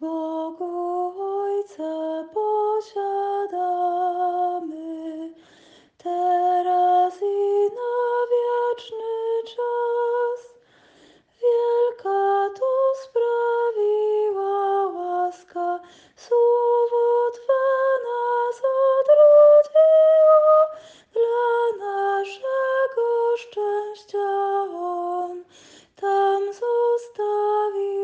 Bogu Ojca posiadamy teraz i na wieczny czas. Wielka tu sprawiła łaska, słowo Twe nas odrodziło, dla naszego szczęścia On tam zostawił.